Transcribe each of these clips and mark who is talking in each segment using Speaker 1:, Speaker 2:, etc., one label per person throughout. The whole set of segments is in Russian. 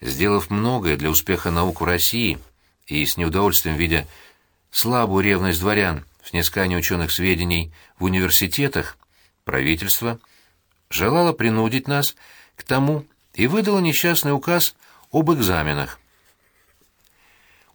Speaker 1: сделав многое для успеха наук в России и с неудовольствием видя слабую ревность дворян в снискании ученых сведений в университетах, правительство желало принудить нас к тому и выдало несчастный указ об экзаменах.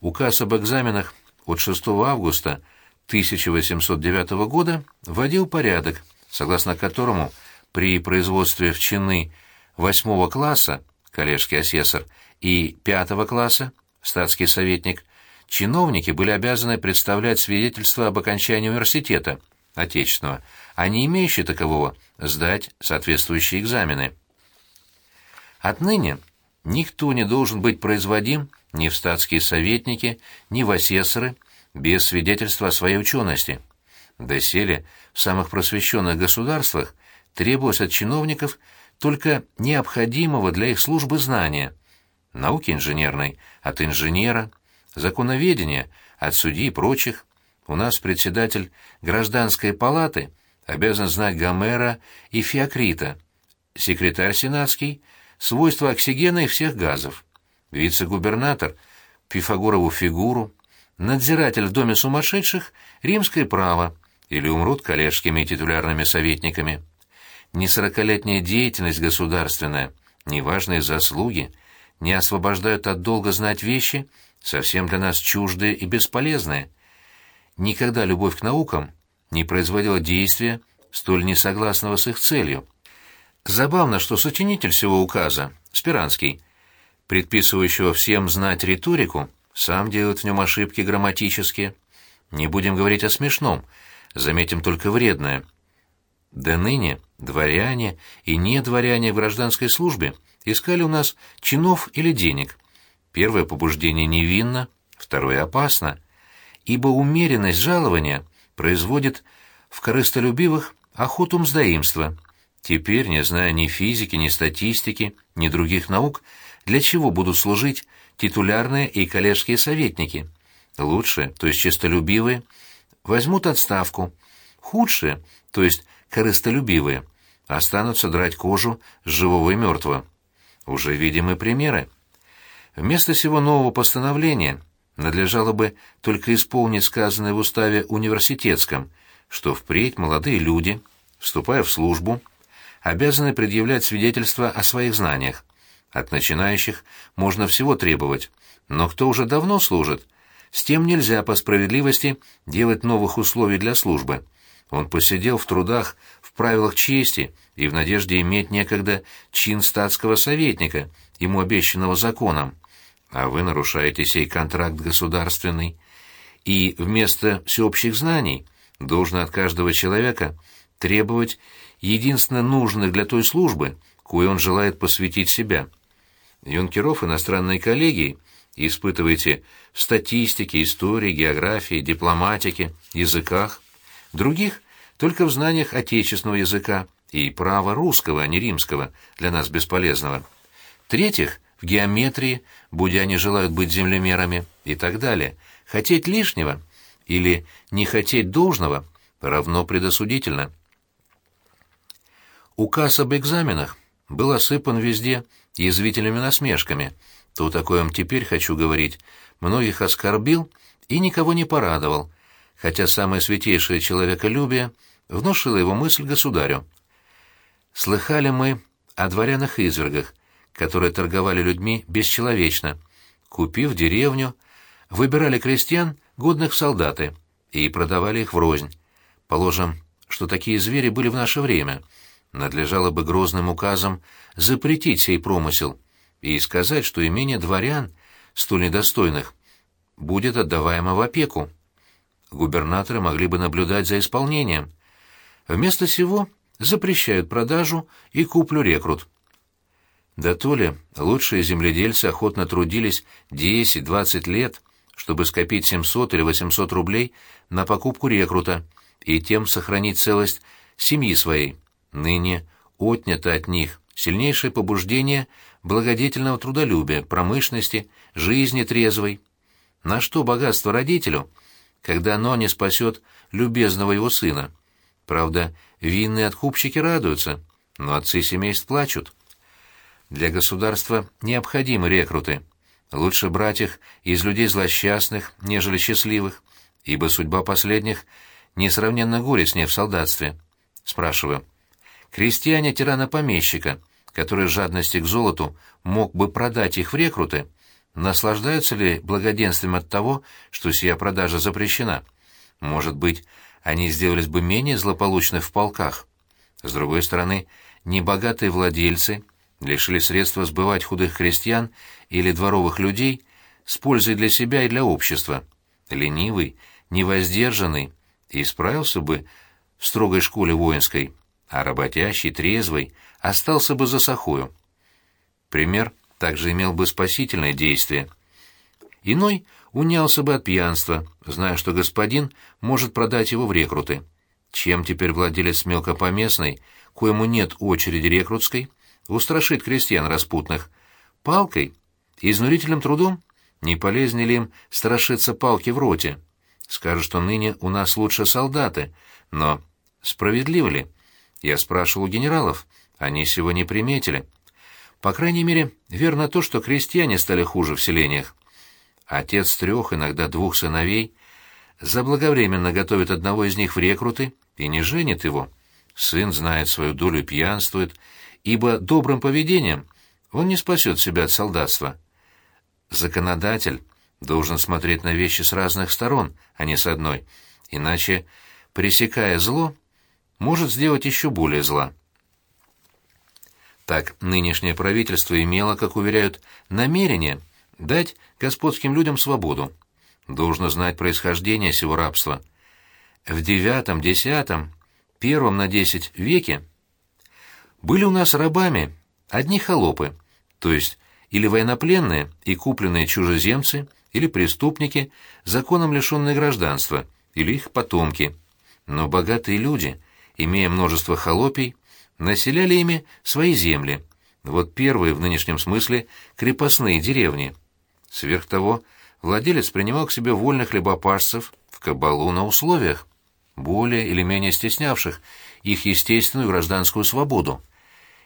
Speaker 1: Указ об экзаменах от 6 августа 1809 года вводил порядок, согласно которому при производстве в чины восьмого класса коллежский асессор и пятого класса статский советник чиновники были обязаны представлять свидетельство об окончании университета отечественного, а не имеющие такового сдать соответствующие экзамены. Отныне никто не должен быть производим ни в статские советники, ни в асессоры без свидетельства о своей учености. Доселе в самых просвещенных государствах требовалось от чиновников только необходимого для их службы знания. Науки инженерной — от инженера, законоведения — от судей и прочих. У нас председатель гражданской палаты обязан знать Гомера и Феокрита, секретарь сенатский — свойства оксигена и всех газов, вице-губернатор — Пифагорову фигуру, надзиратель в доме сумасшедших — римское право, или умрут коллежскими титулярными советниками ни сорокалетняя деятельность государственная, ни важные заслуги не освобождают от долга знать вещи, совсем для нас чуждые и бесполезные. Никогда любовь к наукам не производила действия, столь несогласного с их целью. Забавно, что сочинитель всего указа, Спиранский, предписывающего всем знать риторику, сам делает в нем ошибки грамматические. Не будем говорить о смешном, заметим только вредное — до ныне дворяне и недворяне в гражданской службе искали у нас чинов или денег. Первое побуждение невинно, второе опасно, ибо умеренность жалования производит в корыстолюбивых охоту мздоимства. Теперь, не зная ни физики, ни статистики, ни других наук, для чего будут служить титулярные и коллежские советники? Лучшие, то есть честолюбивые, возьмут отставку. Худшие, то есть корыстолюбивые, останутся драть кожу живого и мертвого. Уже видимы примеры. Вместо всего нового постановления надлежало бы только исполнить сказанное в уставе университетском, что впредь молодые люди, вступая в службу, обязаны предъявлять свидетельства о своих знаниях. От начинающих можно всего требовать, но кто уже давно служит, с тем нельзя по справедливости делать новых условий для службы. Он посидел в трудах, в правилах чести и в надежде иметь некогда чин статского советника, ему обещанного законом. А вы нарушаете сей контракт государственный. И вместо всеобщих знаний должно от каждого человека требовать единственно нужных для той службы, кое он желает посвятить себя. Юнкеров иностранной коллегии испытываете в статистике, истории, географии, дипломатике, языках – других — только в знаниях отечественного языка и права русского, а не римского, для нас бесполезного. Третьих — в геометрии, будь они желают быть землемерами, и так далее. Хотеть лишнего или не хотеть должного равно предосудительно. Указ об экзаменах был осыпан везде язвительными насмешками. То, о коем теперь хочу говорить, многих оскорбил и никого не порадовал, хотя самое святейшее человеколюбие внушило его мысль государю. Слыхали мы о дворянах-извергах, которые торговали людьми бесчеловечно, купив деревню, выбирали крестьян, годных в солдаты, и продавали их в рознь. Положим, что такие звери были в наше время. Надлежало бы грозным указом запретить сей промысел и сказать, что имение дворян, столь недостойных, будет отдаваемо в опеку губернаторы могли бы наблюдать за исполнением. Вместо сего запрещают продажу и куплю рекрут. Да то ли лучшие земледельцы охотно трудились 10-20 лет, чтобы скопить 700 или 800 рублей на покупку рекрута и тем сохранить целость семьи своей. Ныне отнято от них сильнейшее побуждение благодетельного трудолюбия, промышленности, жизни трезвой. На что богатство родителю, когда оно не спасет любезного его сына. Правда, винные откупщики радуются, но отцы семейств плачут. для государства необходимы рекруты. Лучше брать их из людей злосчастных, нежели счастливых, ибо судьба последних несравненно горестнее в солдатстве. Спрашиваю. Крестьяне тирана-помещика, который с жадности к золоту мог бы продать их в рекруты, наслаждаются ли благоденствием от того, что сия продажа запрещена? Может быть, они сделались бы менее злополучны в полках? С другой стороны, небогатые владельцы лишили средства сбывать худых крестьян или дворовых людей с пользой для себя и для общества. Ленивый, невоздержанный, и справился бы в строгой школе воинской, а работящий, трезвый, остался бы за сахою. Пример также имел бы спасительное действие. Иной унялся бы от пьянства, зная, что господин может продать его в рекруты. Чем теперь владелец мелкопоместной, коему нет очереди рекрутской, устрашит крестьян распутных? Палкой? Изнурительным трудом? Не полезнее ли им страшиться палки в роте? Скажут, что ныне у нас лучше солдаты, но справедливо ли? Я спрашивал у генералов, они сего не приметили. По крайней мере, верно то, что крестьяне стали хуже в селениях. Отец трех, иногда двух сыновей, заблаговременно готовит одного из них в рекруты и не женит его. Сын знает свою долю пьянствует, ибо добрым поведением он не спасет себя от солдатства. Законодатель должен смотреть на вещи с разных сторон, а не с одной, иначе, пресекая зло, может сделать еще более зла. Так нынешнее правительство имело, как уверяют, намерение дать господским людям свободу. Должно знать происхождение сего рабства. В девятом, десятом, первом на десять веке были у нас рабами одни холопы, то есть или военнопленные и купленные чужеземцы, или преступники, законом лишенные гражданства, или их потомки. Но богатые люди, имея множество холопий, населяли ими свои земли. Вот первые в нынешнем смысле крепостные деревни. Сверх того, владелец принимал к себе вольных хлебопашцев в кабалу на условиях, более или менее стеснявших их естественную гражданскую свободу.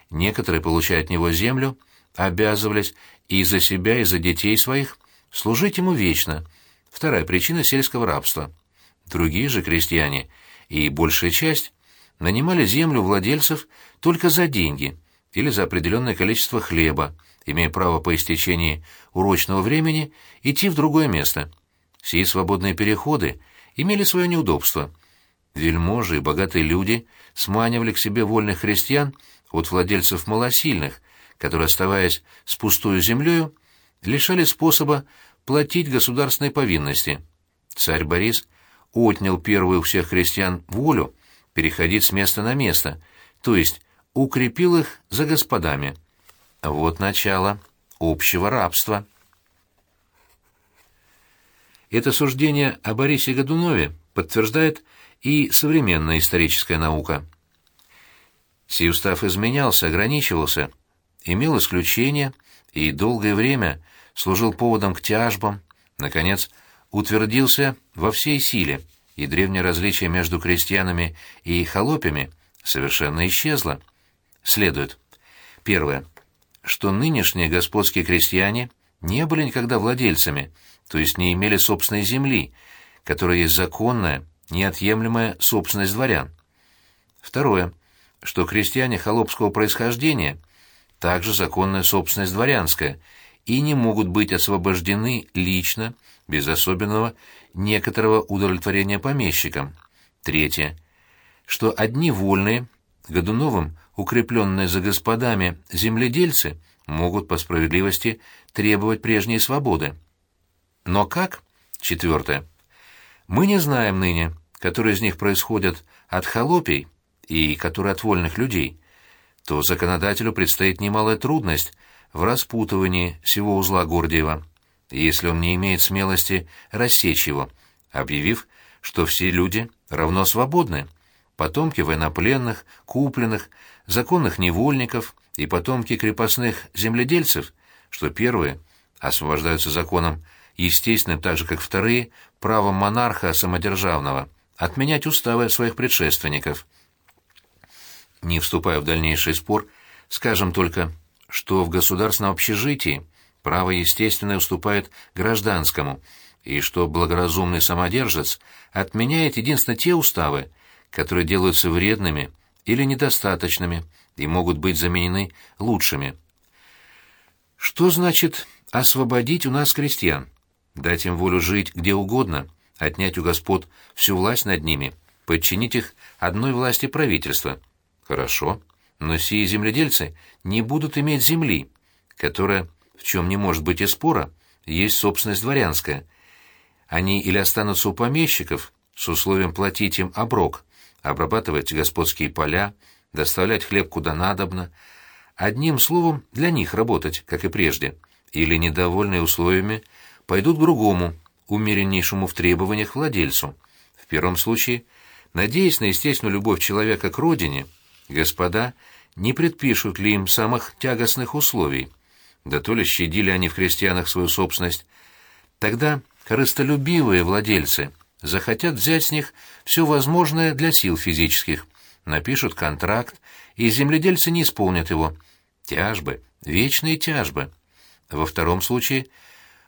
Speaker 1: Некоторые, получая от него землю, обязывались и за себя, и за детей своих служить ему вечно. Вторая причина сельского рабства. Другие же крестьяне, и большая часть, нанимали землю владельцев только за деньги или за определенное количество хлеба, имея право по истечении урочного времени идти в другое место. Сии свободные переходы имели свое неудобство. Вельможи и богатые люди сманивали к себе вольных крестьян от владельцев малосильных, которые, оставаясь с пустую землею, лишали способа платить государственные повинности. Царь Борис отнял первую у всех крестьян волю переходить с места на место, то есть укрепил их за господами. Вот начало общего рабства. Это суждение о Борисе Годунове подтверждает и современная историческая наука. Сей устав изменялся, ограничивался, имел исключения и долгое время служил поводом к тяжбам, наконец, утвердился во всей силе – и древнее различие между крестьянами и холопями совершенно исчезло. Следует. Первое. Что нынешние господские крестьяне не были никогда владельцами, то есть не имели собственной земли, которая есть законная, неотъемлемая собственность дворян. Второе. Что крестьяне холопского происхождения также законная собственность дворянская и не могут быть освобождены лично, без особенного некоторого удовлетворения помещикам. Третье. Что одни вольные, Годуновым укрепленные за господами земледельцы, могут по справедливости требовать прежней свободы. Но как? Четвертое. Мы не знаем ныне, которые из них происходят от холопий и которые от вольных людей, то законодателю предстоит немалая трудность в распутывании всего узла Гордиева если он не имеет смелости рассечь его, объявив, что все люди равно свободны, потомки военнопленных, купленных, законных невольников и потомки крепостных земледельцев, что первые освобождаются законом, естественным так же, как вторые, правом монарха самодержавного, отменять уставы своих предшественников. Не вступая в дальнейший спор, скажем только, что в государственном общежитии право естественное уступает гражданскому, и что благоразумный самодержец отменяет единственно те уставы, которые делаются вредными или недостаточными и могут быть заменены лучшими. Что значит освободить у нас крестьян? Дать им волю жить где угодно, отнять у господ всю власть над ними, подчинить их одной власти правительства. Хорошо, но сии земледельцы не будут иметь земли, которая, чем не может быть и спора, есть собственность дворянская. Они или останутся у помещиков с условием платить им оброк, обрабатывать господские поля, доставлять хлеб куда надобно, одним словом, для них работать, как и прежде, или, недовольные условиями, пойдут к другому, умереннейшему в требованиях владельцу. В первом случае, надеясь на естественную любовь человека к родине, господа не предпишут ли им самых тягостных условий, да то ли щадили они в крестьянах свою собственность. Тогда корыстолюбивые владельцы захотят взять с них все возможное для сил физических, напишут контракт, и земледельцы не исполнят его. Тяжбы, вечные тяжбы. Во втором случае,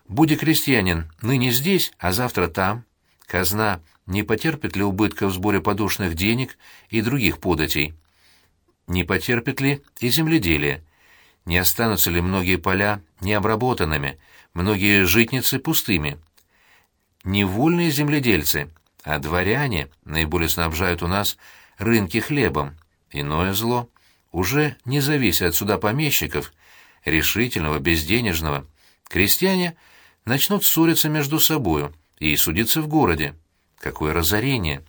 Speaker 1: будь крестьянин ныне здесь, а завтра там, казна не потерпит ли убытка в сборе подушных денег и других податей? Не потерпит ли и земледелие? Не останутся ли многие поля необработанными, многие житницы пустыми? Не вольные земледельцы, а дворяне наиболее снабжают у нас рынки хлебом. Иное зло уже не зависит от суда помещиков, решительного, безденежного. Крестьяне начнут ссориться между собою и судиться в городе. Какое разорение!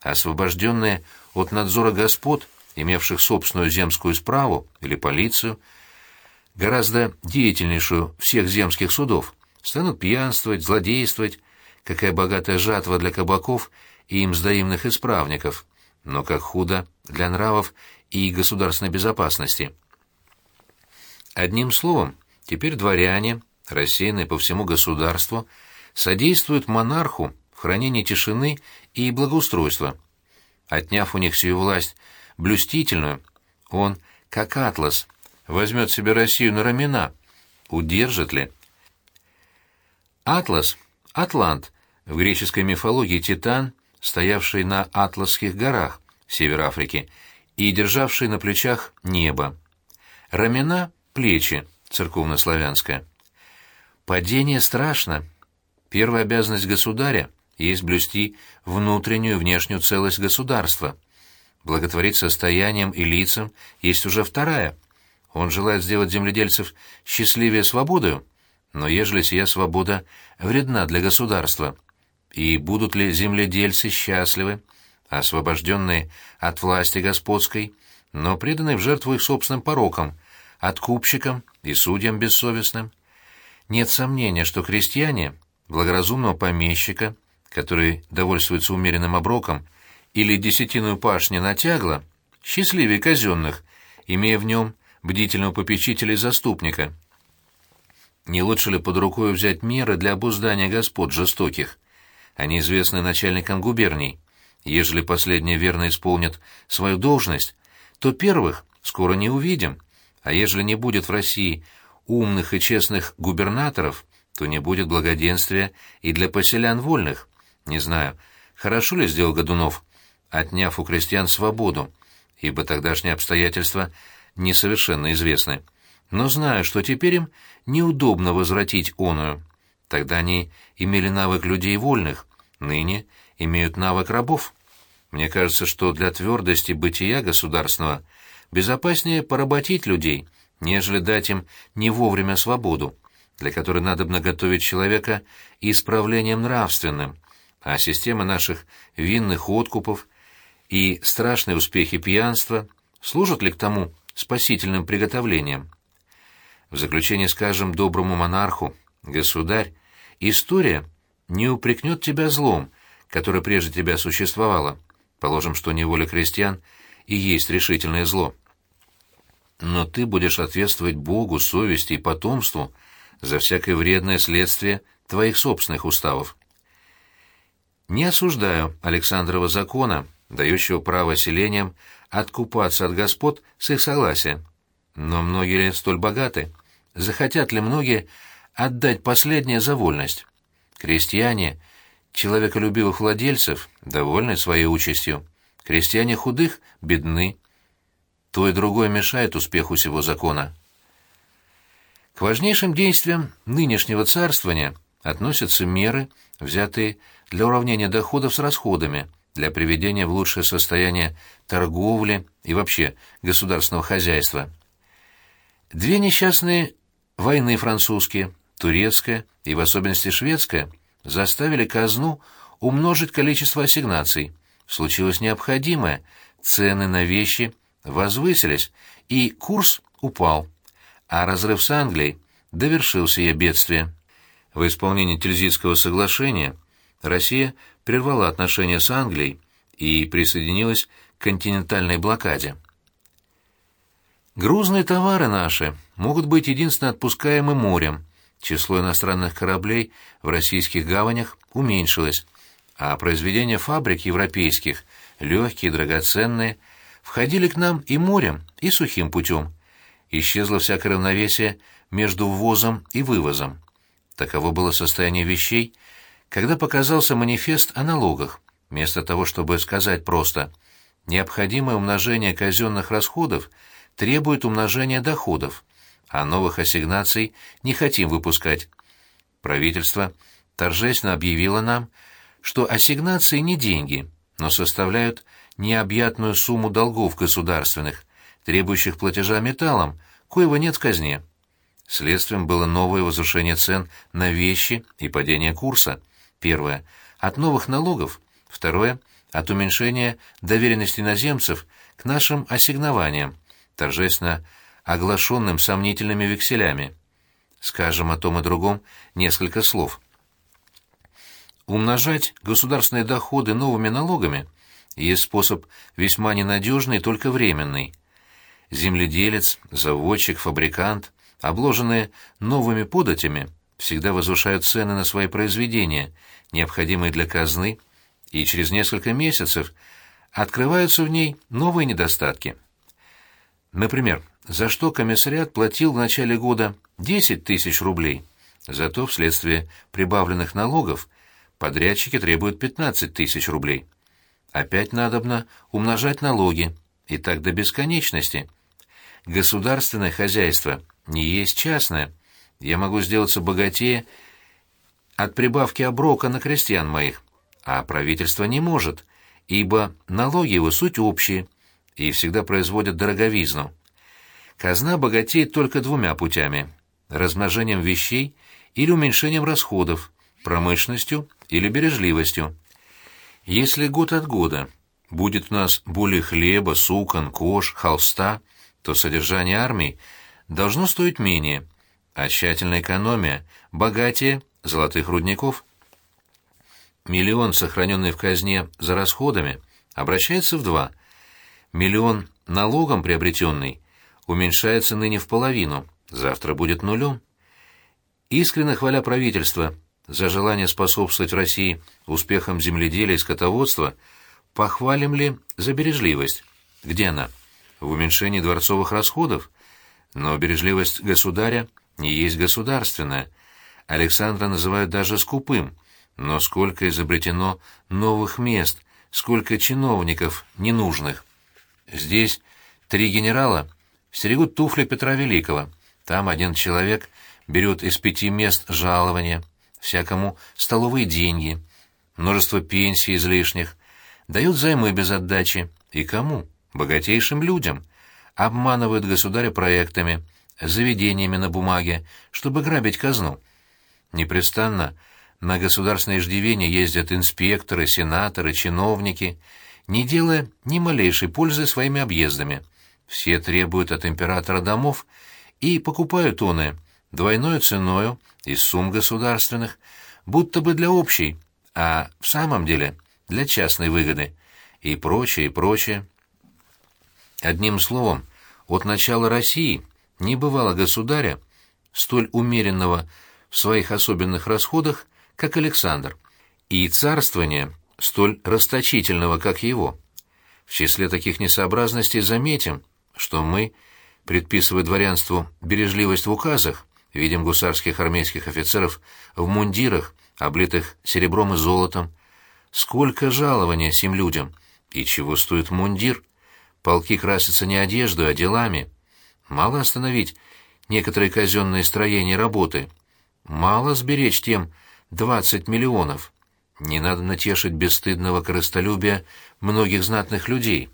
Speaker 1: Освобожденные от надзора господ, имевших собственную земскую справу или полицию, гораздо деятельнейшую всех земских судов, станут пьянствовать, злодействовать, какая богатая жатва для кабаков и им сдаимных исправников но как худо для нравов и государственной безопасности. Одним словом, теперь дворяне, рассеянные по всему государству, содействуют монарху в хранении тишины и благоустройства. Отняв у них всю власть блюстительную, он, как атлас, возьмет себе Россию на рамена. Удержит ли? Атлас, Атлант, в греческой мифологии Титан, стоявший на Атласских горах, север Африки, и державший на плечах небо. Рамена — плечи, церковнославянская. Падение страшно. Первая обязанность государя есть блюсти внутреннюю и внешнюю целость государства. Благотворить состоянием и лицам есть уже вторая. Он желает сделать земледельцев счастливее свободою, но ежели сия свобода вредна для государства — и будут ли земледельцы счастливы, освобожденные от власти господской, но преданные в жертву их собственным порокам, откупщикам и судьям бессовестным? Нет сомнения, что крестьяне, благоразумного помещика, который довольствуется умеренным оброком, или десятиную пашни натягла, счастливее казенных, имея в нем бдительного попечителя и заступника. Не лучше ли под рукой взять меры для обуздания господ жестоких? Они известны начальникам губерний. Ежели последние верно исполнят свою должность, то первых скоро не увидим, а ежели не будет в России умных и честных губернаторов, то не будет благоденствия и для поселян вольных. Не знаю, хорошо ли сделал Годунов, отняв у крестьян свободу, ибо тогдашние обстоятельства несовершенно известны. Но знаю, что теперь им неудобно возвратить оную. Тогда они имели навык людей вольных, ныне имеют навык рабов. Мне кажется, что для твердости бытия государственного безопаснее поработить людей, нежели дать им не вовремя свободу, для которой надо готовить человека исправлением нравственным, а система наших винных откупов и страшные успехи пьянства служат ли к тому спасительным приготовлением? В заключение скажем доброму монарху, государь, история — не упрекнет тебя злом, которое прежде тебя существовало. Положим, что неволя крестьян и есть решительное зло. Но ты будешь ответствовать Богу, совести и потомству за всякое вредное следствие твоих собственных уставов. Не осуждаю Александрова закона, дающего право селениям откупаться от господ с их согласия. Но многие ли столь богаты? Захотят ли многие отдать последнее за вольность? Крестьяне, человеколюбивых владельцев, довольны своей участью. Крестьяне худых бедны. То и другое мешает успеху сего закона. К важнейшим действиям нынешнего царствования относятся меры, взятые для уравнения доходов с расходами, для приведения в лучшее состояние торговли и вообще государственного хозяйства. Две несчастные войны французские, турецкая и в особенности шведская, заставили казну умножить количество ассигнаций. Случилось необходимое, цены на вещи возвысились, и курс упал, а разрыв с Англией довершил сие бедствие. В исполнении Тильзитского соглашения Россия прервала отношения с Англией и присоединилась к континентальной блокаде. Грузные товары наши могут быть единственно отпускаемы морем. Число иностранных кораблей в российских гаванях уменьшилось, а произведения фабрик европейских, легкие, драгоценные, входили к нам и морем, и сухим путем. Исчезло всякое равновесие между ввозом и вывозом. Таково было состояние вещей, когда показался манифест о налогах, вместо того, чтобы сказать просто «необходимое умножение казенных расходов требует умножения доходов, а новых ассигнаций не хотим выпускать». Правительство торжественно объявило нам, что ассигнации не деньги, но составляют необъятную сумму долгов государственных, требующих платежа металлом, коего нет в казне. Следствием было новое возвышение цен на вещи и падение курса. Первое — от новых налогов. Второе — от уменьшения доверенности иноземцев к нашим ассигнованиям, торжественно оглашенным сомнительными векселями. Скажем о том и другом несколько слов. Умножать государственные доходы новыми налогами есть способ весьма ненадежный только временный. Земледелец, заводчик, фабрикант, обложенные новыми податями, всегда возвышают цены на свои произведения, необходимые для казны, и через несколько месяцев открываются в ней новые недостатки. Например, за что комиссариат платил в начале года 10 тысяч рублей, зато вследствие прибавленных налогов подрядчики требуют 15 тысяч рублей. Опять надобно умножать налоги, и так до бесконечности. Государственное хозяйство не есть частное. Я могу сделаться богатее от прибавки оброка на крестьян моих, а правительство не может, ибо налоги его суть общие и всегда производят дороговизну. Казна богатеет только двумя путями – размножением вещей или уменьшением расходов, промышленностью или бережливостью. Если год от года будет у нас более хлеба, сукон, кож, холста, то содержание армии должно стоить менее, а тщательная экономия – богатее золотых рудников. Миллион, сохраненный в казне за расходами, обращается в два. Миллион налогом приобретенный уменьшается ныне в половину, завтра будет нулем. Искренне хваля правительство за желание способствовать России успехам земледелия и скотоводства, похвалим ли за бережливость? Где она? В уменьшении дворцовых расходов? Но бережливость государя не есть государственная. Александра называют даже скупым. Но сколько изобретено новых мест, сколько чиновников ненужных. Здесь три генерала стерегут туфли Петра Великого. Там один человек берет из пяти мест жалования, всякому столовые деньги, множество пенсий излишних, дают займы без отдачи. И кому? Богатейшим людям обманывают государя проектами, заведениями на бумаге, чтобы грабить казну. Непрестанно на государственные иждивения ездят инспекторы, сенаторы, чиновники, не делая ни малейшей пользы своими объездами. Все требуют от императора домов и покупают оны двойной ценою из сумм государственных, будто бы для общей, а в самом деле для частной выгоды, и прочее, и прочее. Одним словом, от начала России не бывало государя, столь умеренного в своих особенных расходах, как Александр, и царствования столь расточительного, как его. В числе таких несообразностей заметим, что мы предписывая дворянству бережливость в указах, видим гусарских армейских офицеров в мундирах, облитых серебром и золотом. Сколько жалования сим людям! И чего стоит мундир? Полки красятся не одеждой, а делами. Мало остановить некоторые казенные строения работы. Мало сберечь тем двадцать миллионов. Не надо натешить бесстыдного корыстолюбия многих знатных людей.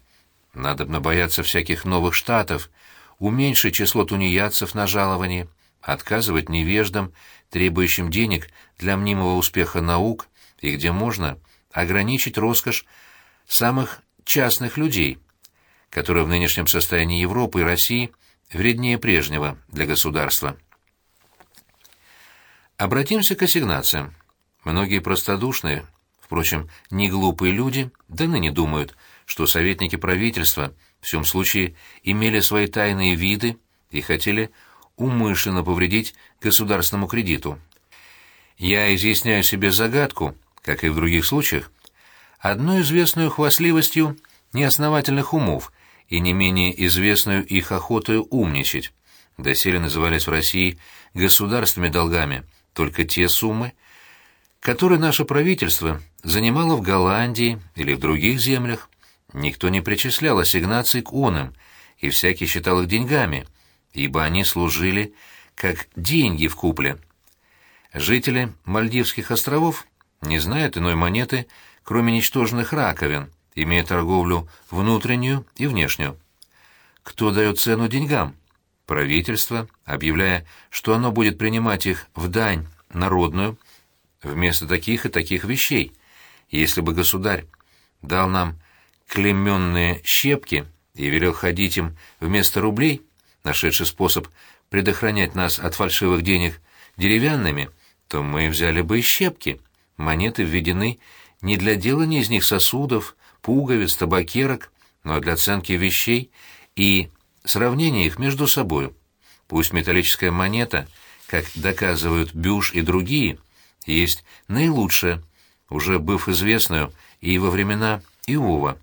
Speaker 1: Надо бояться всяких новых штатов, уменьшить число тунеядцев на жаловании, отказывать невеждам, требующим денег для мнимого успеха наук, и где можно, ограничить роскошь самых частных людей, которые в нынешнем состоянии Европы и России вреднее прежнего для государства. Обратимся к ассигнациям. Многие простодушные, впрочем, не глупые люди, да ныне думают, что советники правительства в всем случае имели свои тайные виды и хотели умышленно повредить государственному кредиту. Я изъясняю себе загадку, как и в других случаях, одной известную хвастливостью неосновательных умов и не менее известную их охотою умничать. Доселе назывались в России государственными долгами только те суммы, которые наше правительство занимало в Голландии или в других землях. Никто не причислял ассигнаций к оным, и всякий считал их деньгами, ибо они служили как деньги в купле. Жители Мальдивских островов не знают иной монеты, кроме ничтожных раковин, имея торговлю внутреннюю и внешнюю. Кто дает цену деньгам? Правительство, объявляя, что оно будет принимать их в дань народную, вместо таких и таких вещей. Если бы государь дал нам клеменные щепки и велел ходить им вместо рублей, нашедший способ предохранять нас от фальшивых денег деревянными, то мы взяли бы и щепки. Монеты введены не для делания из них сосудов, пуговиц, табакерок, но для оценки вещей и сравнения их между собой. Пусть металлическая монета, как доказывают Бюш и другие, есть наилучшая, уже быв известную и во времена Иова.